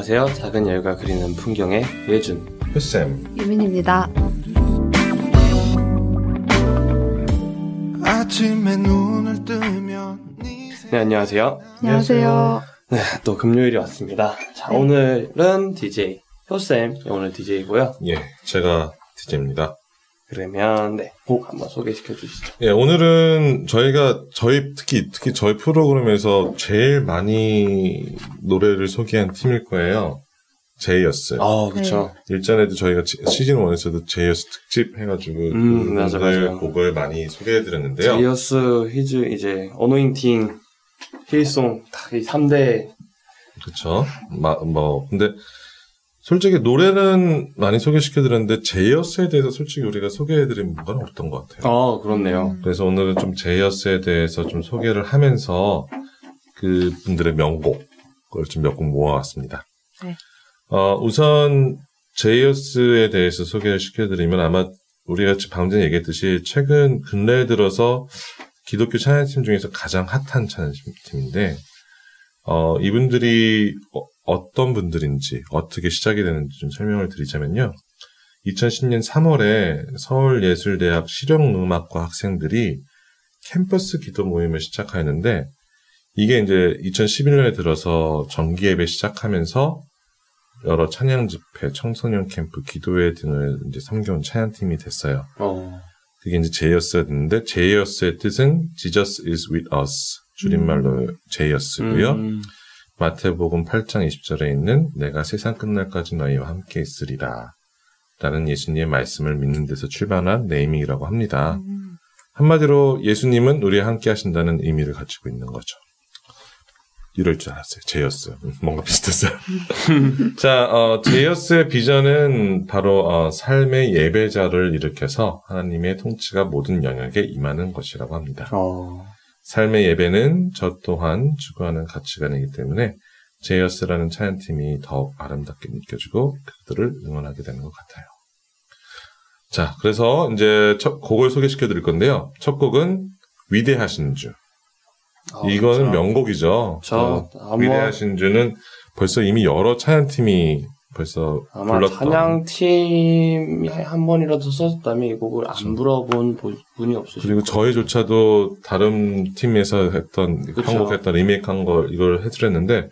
안녕하세요. 작은 열과 그리는 풍경의 예준. 효쌤. 유민입니다. 아침에 눈을 뜨면 네, 안녕하세요. 안녕하세요. 네, 또 금요일이 왔습니다. 자, 네. 오늘은 DJ 효쌤, 오늘 DJ고요. 예, 제가 DJ입니다. 그러면 네, 곡 한번 소개시켜 주시죠. 예, 오늘은 저희가 저희 특히 특히 저희 프로그램에서 제일 많이 노래를 소개한 팀일 거예요. 제이어스. 아, 그렇죠. 일전에도 저희가 지- 시즌 1에서도 제이어스 특집 해가지고 음, 맞아, 맞아. 곡을 많이 소개해드렸는데요. 제이어스 히즈 이제 어노인팅 힐송 딱이 3대 그쵸. 마, 뭐, 근데, 솔직히 노래는 많이 소개시켜드렸는데, 제이어스에 대해서 솔직히 우리가 소개해드린 부분은 없던 것 같아요. 아, 그렇네요. 그래서 오늘은 좀 제이어스에 대해서 좀 소개를 하면서, 그 분들의 명곡을 좀 몇 곡 모아왔습니다. 네. 어, 우선, 제이어스에 대해서 소개를 시켜드리면 아마 우리가 지금 방금 전에 얘기했듯이 최근 근래에 들어서 기독교 찬양팀 중에서 가장 핫한 찬양팀인데, 어, 이분들이 어, 떤 분들인지 어떻게 시작이 되는지 좀 설명을 드리자면요. 2010년 3월에 서울예술대학 실용음악과 학생들이 캠퍼스 기도 모임을 시작하였는데 이게 이제 2011년에 들어서 정기 예배 시작하면서 여러 찬양 집회, 청소년 캠프, 기도회 등을 이제 섬겨온 찬양팀이 됐어요. 어. 그게 이제 제이어스가 됐는데 제이어스의 뜻은 Jesus is with us 줄임말로 제이어스고요. 음, 마태복음 8장 20절에 있는 내가 세상 끝날까지 너희와 함께 있으리라 라는 예수님의 말씀을 믿는 데서 출발한 네이밍이라고 합니다. 음, 한마디로 예수님은 우리와 함께 하신다는 의미를 가지고 있는 거죠. 이럴 줄 알았어요. 제이어스. 음, 뭔가 비슷했어요. 자, 어, 제이어스의 비전은 바로 어, 삶의 예배자를 일으켜서 하나님의 통치가 모든 영역에 임하는 것이라고 합니다. 어. 삶의 예배는 저 또한 추구하는 가치관이기 때문에 제이어스라는 찬양팀이 더욱 아름답게 느껴지고 그들을 응원하게 되는 것 같아요. 자, 그래서 이제 첫 곡을 소개시켜 드릴 건데요. 첫 곡은 위대하신 주. 아, 이거는 그렇죠. 명곡이죠. 저 어, 위대하신 주는 벌써 이미 여러 찬양팀이 벌써 아마 불렀던 찬양 팀이 한 번이라도 써줬다면 이 곡을 안 그렇죠. 불어본 보- 분이 없으실 그리고. 저희조차도 다른 팀에서 했던 그쵸. 한곡했던 리메이크한 걸 이걸 해드렸는데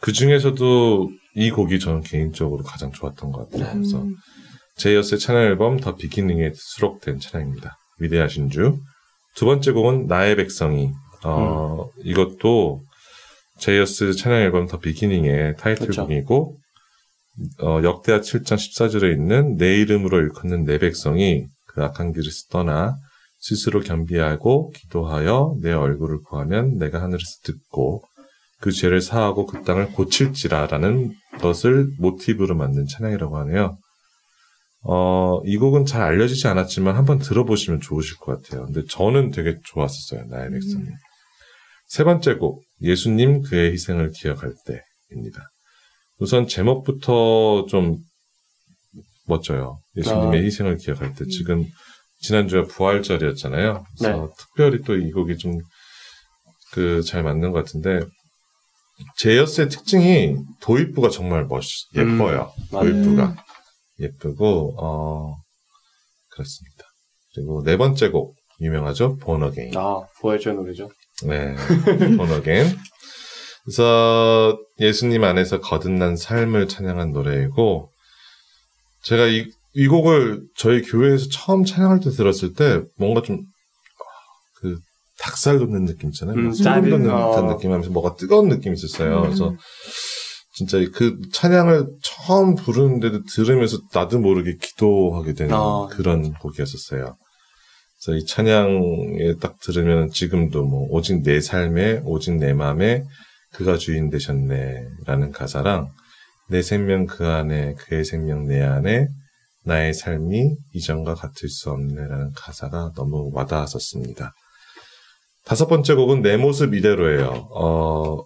그 중에서도 이 곡이 저는 개인적으로 가장 좋았던 것 같아요. 네. 그래서 음, 제이어스의 찬양 앨범 The Beginning에 수록된 찬양입니다. 위대하신 주. 두 번째 곡은 나의 백성이. 어, 음. 이것도 제이어스 찬양 앨범 The Beginning의 타이틀곡이고 어, 역대하 7장 14절에 있는 내 이름으로 일컫는 내 백성이 그 악한 길에서 떠나 스스로 겸비하고 기도하여 내 얼굴을 구하면 내가 하늘에서 듣고 그 죄를 사하고 그 땅을 고칠지라라는 것을 모티브로 만든 찬양이라고 하네요. 어, 이 곡은 잘 알려지지 않았지만 한번 들어보시면 좋으실 것 같아요. 근데 저는 되게 좋았었어요. 나의 백성이. 음. 세 번째 곡, 예수님 그의 희생을 기억할 때입니다. 우선 제목부터 좀 멋져요. 예수님의 아. 희생을 기억할 때. 지금 지난주가 부활절이었잖아요. 그래서 특별히 또 이 곡이 좀 그 잘 맞는 것 같은데 제이어스의 특징이 도입부가 정말 멋 예뻐요. 맞아요. 도입부가 예쁘고 어 그렇습니다. 그리고 네 번째 곡 유명하죠. Born Again. 아, 부활절 노래죠. 네. Born Again. 그래서 예수님 안에서 거듭난 삶을 찬양한 노래이고 제가 이, 이 곡을 저희 교회에서 처음 찬양할 때 들었을 때 뭔가 좀그 닭살 돋는 느낌 있잖아요. 음, 막 소름 짜릿- 돋는 어. 듯한 느낌 하면서 뭐가 뜨거운 느낌이 있었어요. 음. 그래서 진짜 그 찬양을 처음 부르는데도 들으면서 나도 모르게 기도하게 되는 아. 그런 곡이었었어요. 그래서 이 찬양에 딱 들으면 지금도 뭐 오직 내 삶에 오직 내 마음에 그가 주인 되셨네 라는 가사랑 내 생명 그 안에 그의 생명 내 안에 나의 삶이 이전과 같을 수 없네라는 가사가 너무 와닿았었습니다. 다섯 번째 곡은 내 모습 이대로예요. 어,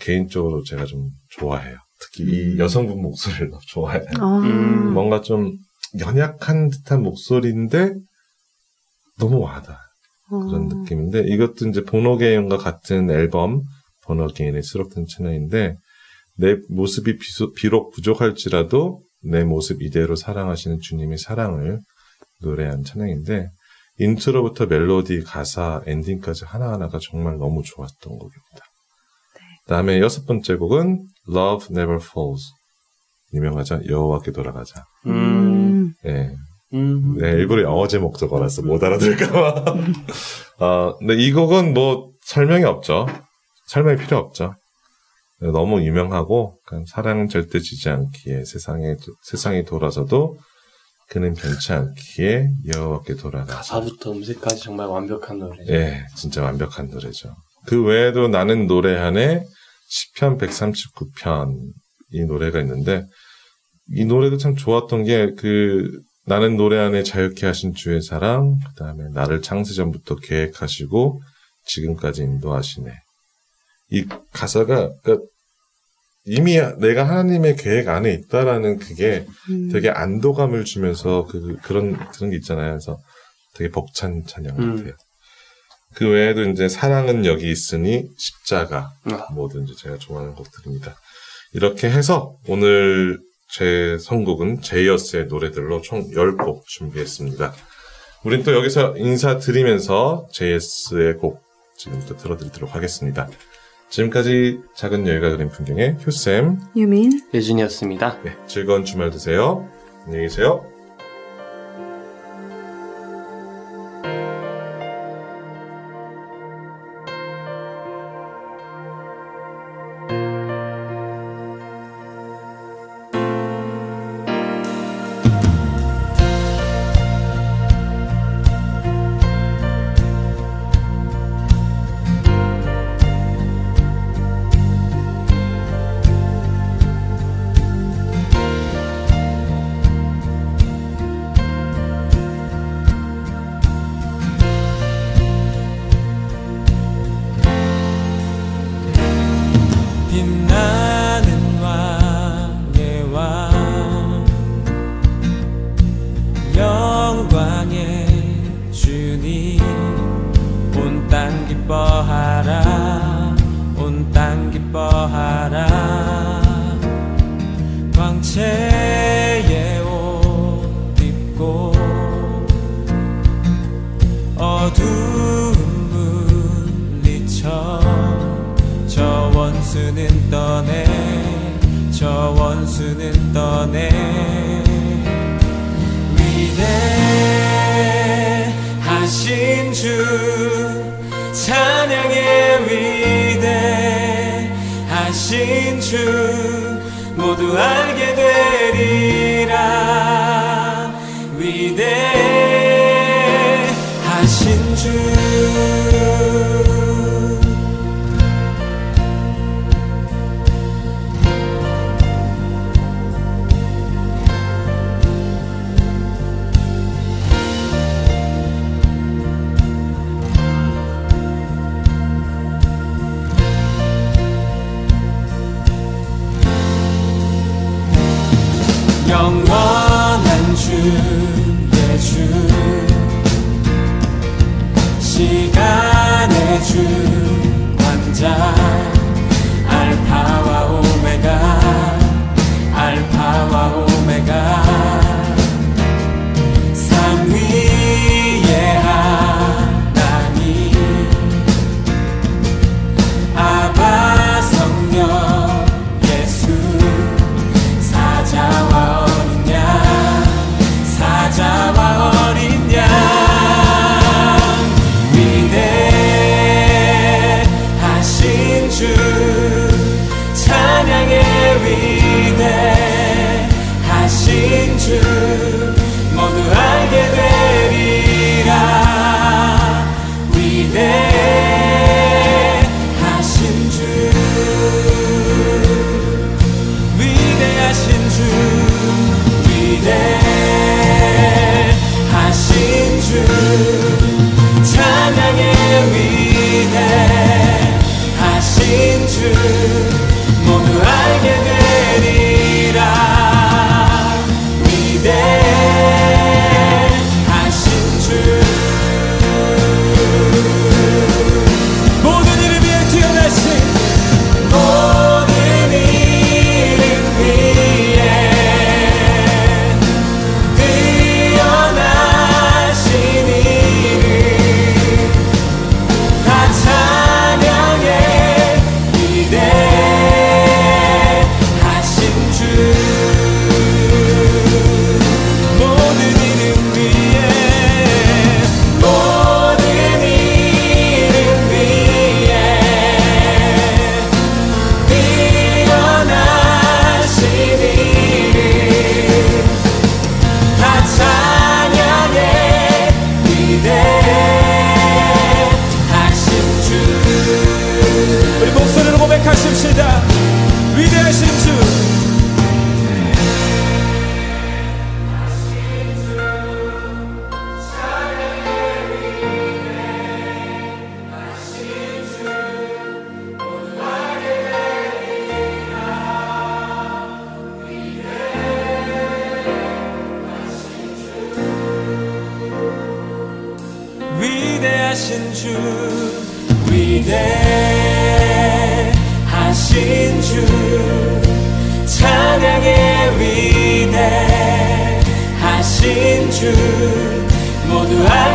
개인적으로 제가 좀 좋아해요. 특히 이 여성분 목소리를 너무 좋아해요. 아, 음, 뭔가 좀 연약한 듯한 목소리인데 너무 와닿아요. 그런 어, 느낌인데 이것도 이제 번호게임과 같은 앨범 번호게임에 수록된 채널인데 내 모습이 비록 부족할지라도 내 모습 이대로 사랑하시는 주님의 사랑을 노래한 찬양인데 인트로부터 멜로디, 가사, 엔딩까지 하나하나가 정말 너무 좋았던 곡입니다. 다음에 여섯 번째 곡은 Love Never Fails 유명하죠. 여호와께 돌아가자. 음. 예. 음. 네, 일부러 영어 제목 적어놨어. 못 알아들을까봐. 어, 근데 이 곡은 뭐 설명이 없죠. 설명이 필요 없죠. 네, 너무 유명하고 사랑은 절대 지지 않기에 세상에 세상이 돌아서도 그는 변치 않기에 여호와께 돌아가. 가사부터 음색까지 정말 완벽한 노래죠. 예, 진짜 완벽한 노래죠. 그 외에도 나는 노래 안에 시편 139편 이 노래가 있는데 이 노래도 참 좋았던 게 그 나는 노래 안에 자유케 하신 주의 사랑, 그 다음에 나를 창세 전부터 계획하시고 지금까지 인도하시네. 이 가사가 그러니까 이미 내가 하나님의 계획 안에 있다라는 그게 음. 되게 안도감을 주면서 그 그런 그런 게 있잖아요. 그래서 되게 벅찬 찬양 음. 같아요. 그 외에도 이제 사랑은 여기 있으니 십자가 아, 뭐든지 제가 좋아하는 곡들입니다. 이렇게 해서 오늘 제 선곡은 제이어스의 노래들로 총 10곡 준비했습니다. 우린 또 여기서 인사드리면서 제이어스의 곡 지금부터 들어드리도록 하겠습니다. 지금까지 작은 여유가 그린 풍경의 효쌤, 유민. 예준이었습니다. 네, 즐거운 주말 되세요. 안녕히 계세요. 하라. 광채의 옷 입고 어두운 물리쳐 저 원수는 떠내 저 원수는 떠내. 위대하신 주 위대 하신 주 모두 알게 되리라. 위대하신 주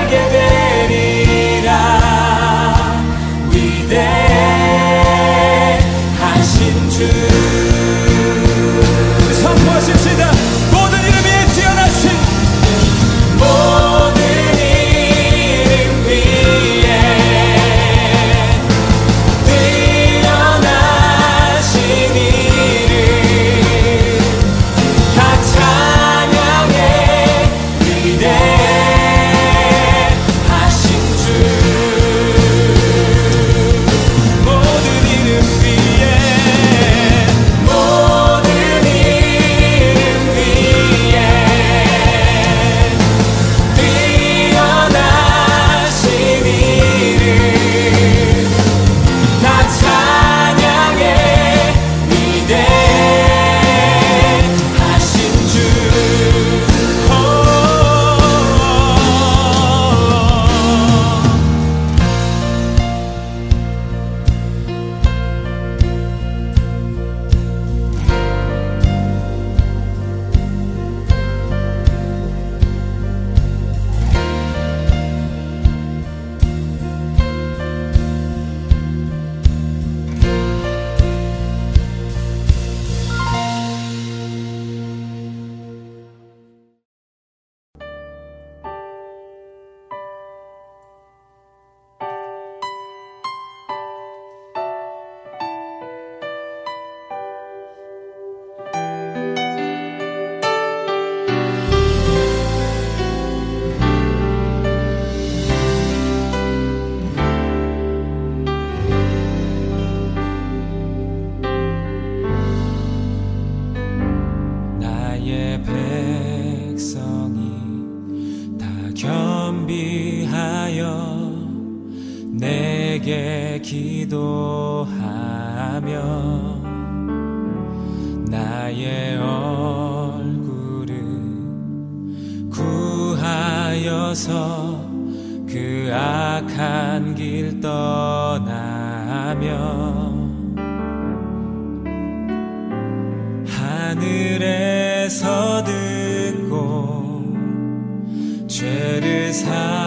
give it. 내게 기도하며 나의 얼굴을 구하여서 그 악한 길 떠나며 하늘에서 듣고 죄를 사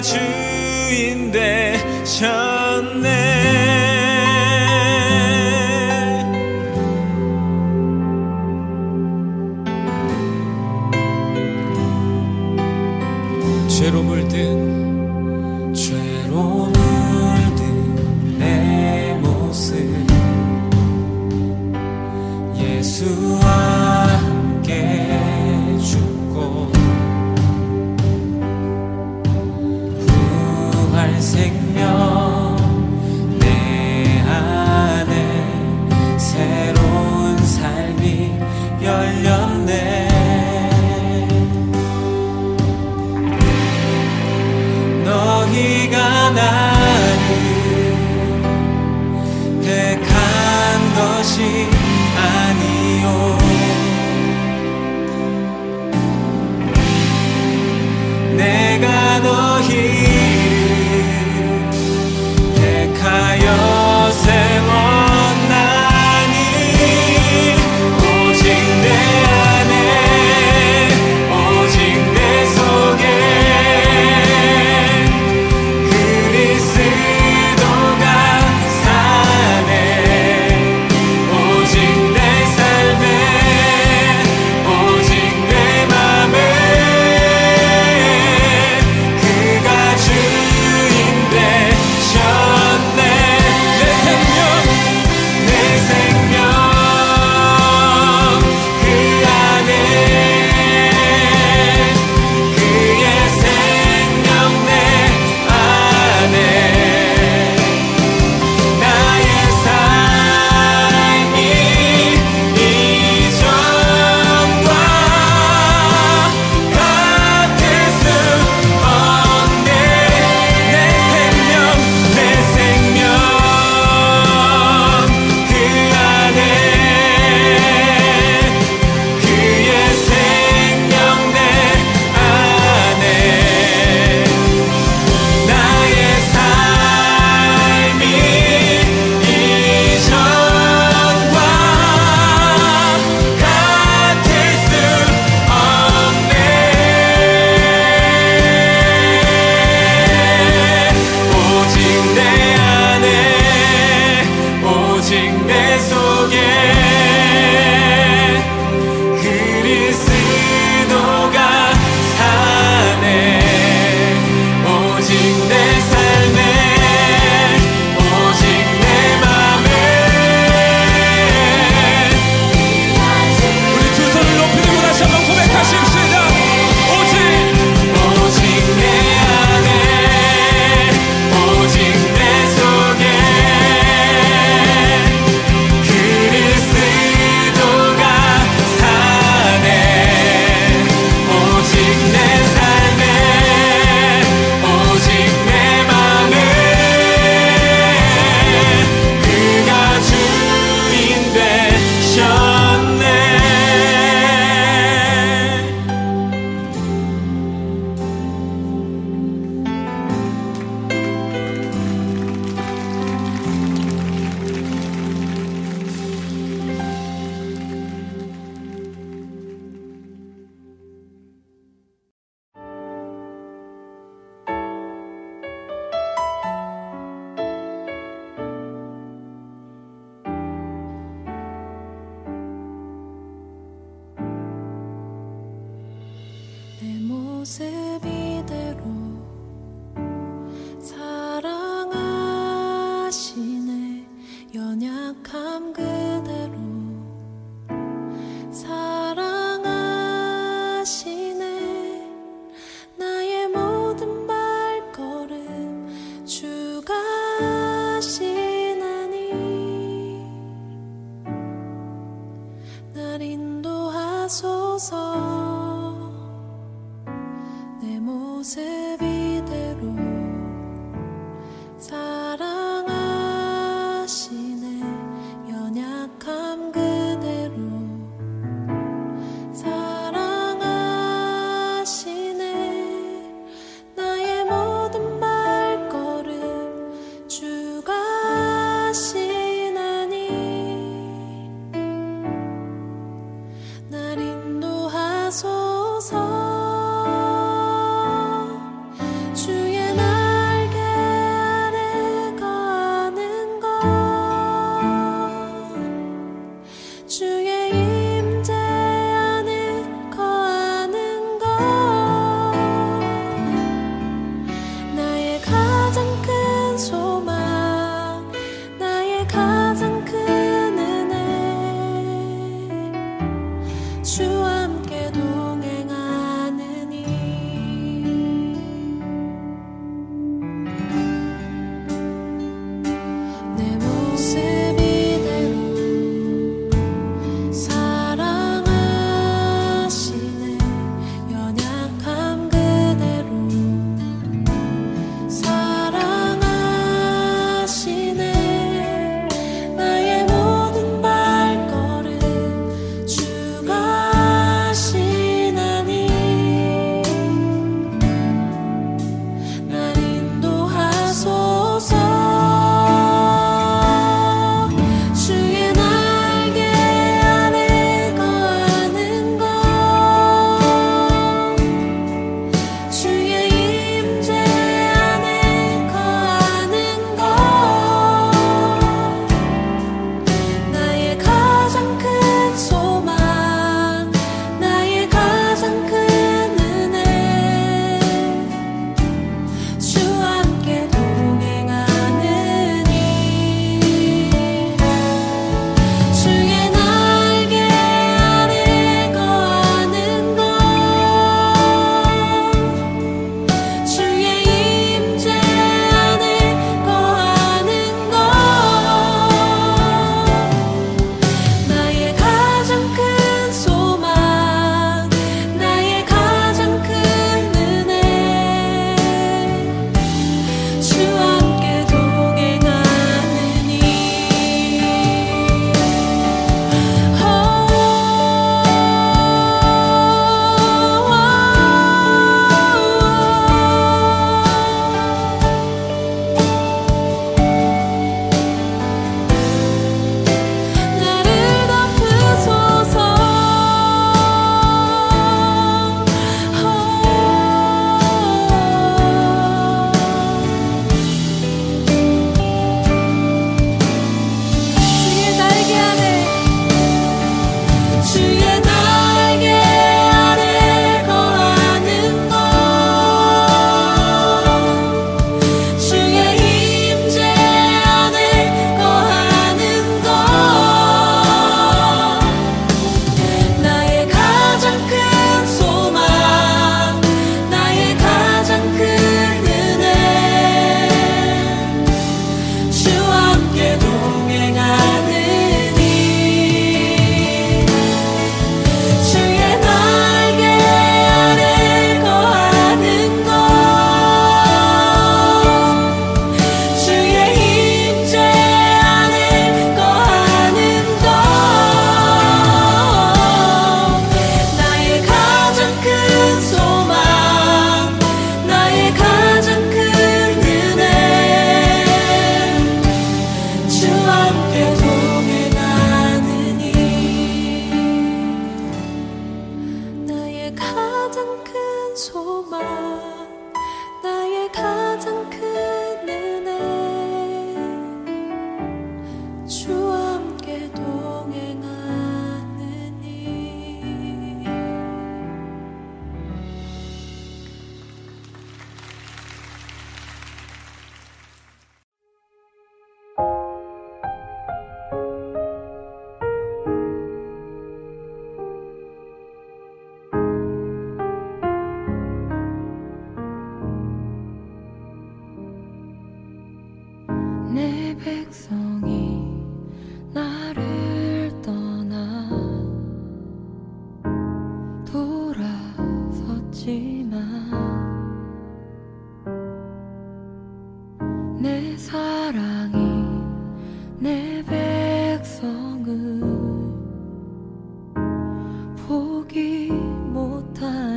주인 되셨 모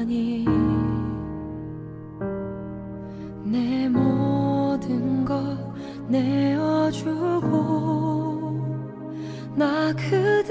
하니 내 모든 것 내어주고 나 그대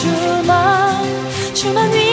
주만 주만 위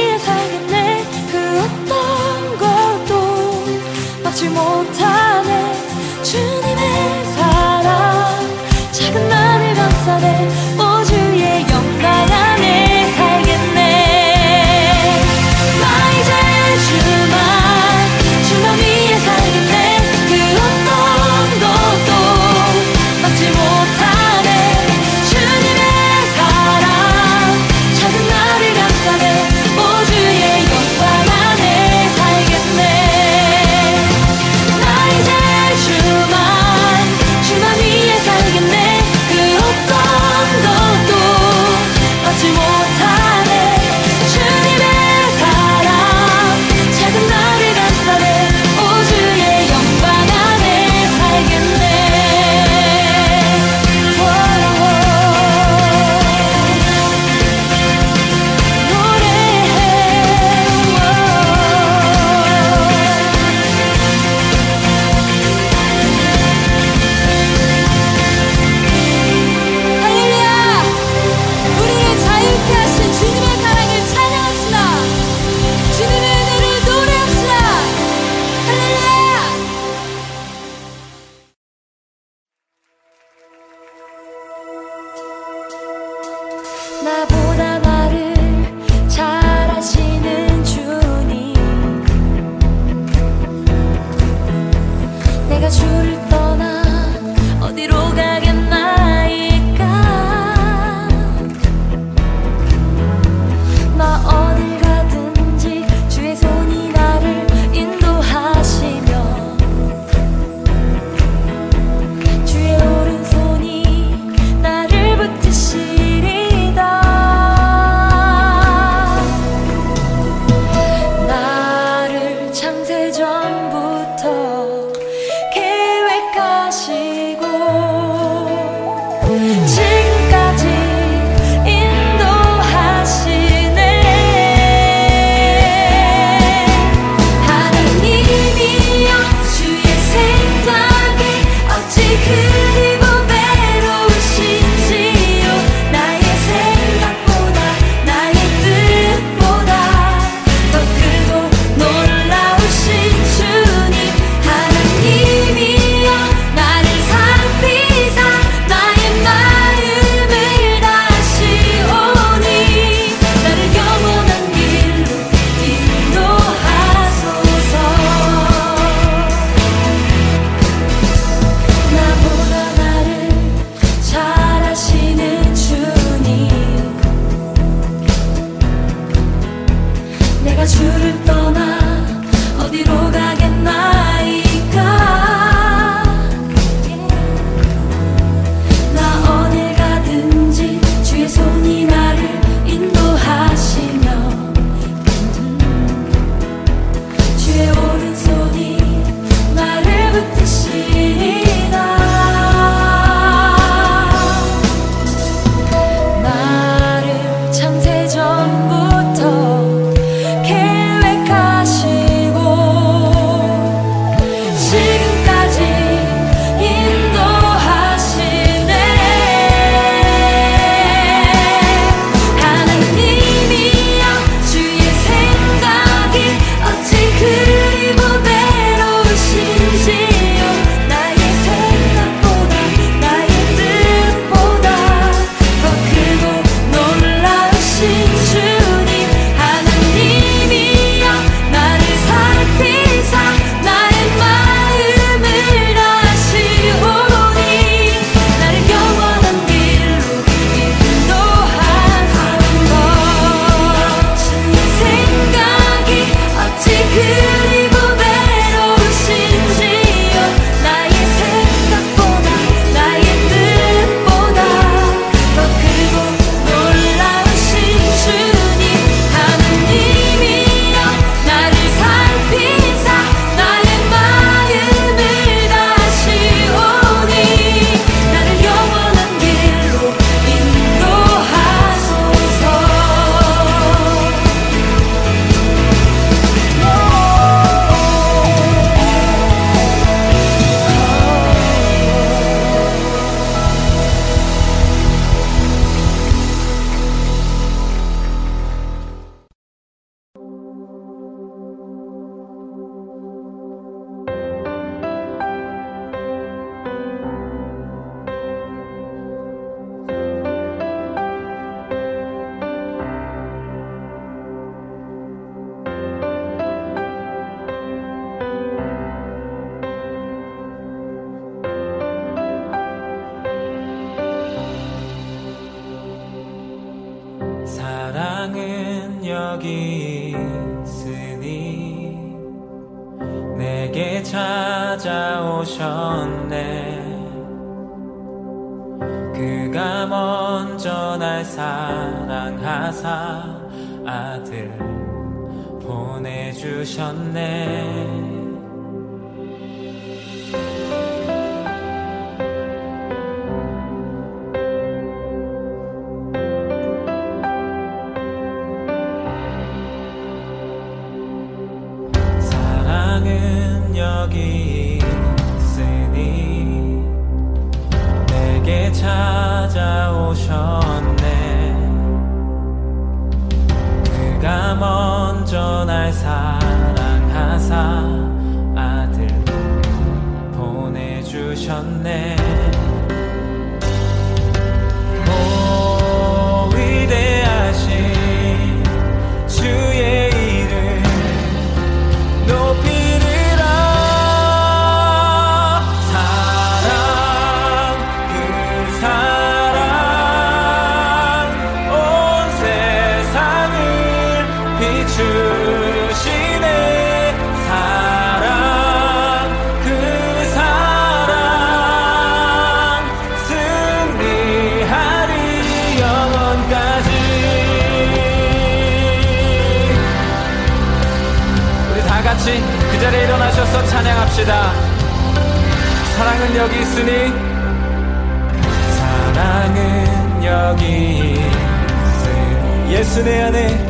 보 사 있습니다. 사랑은 여기 있으니 사랑은 여기 있으니 예수 내 안에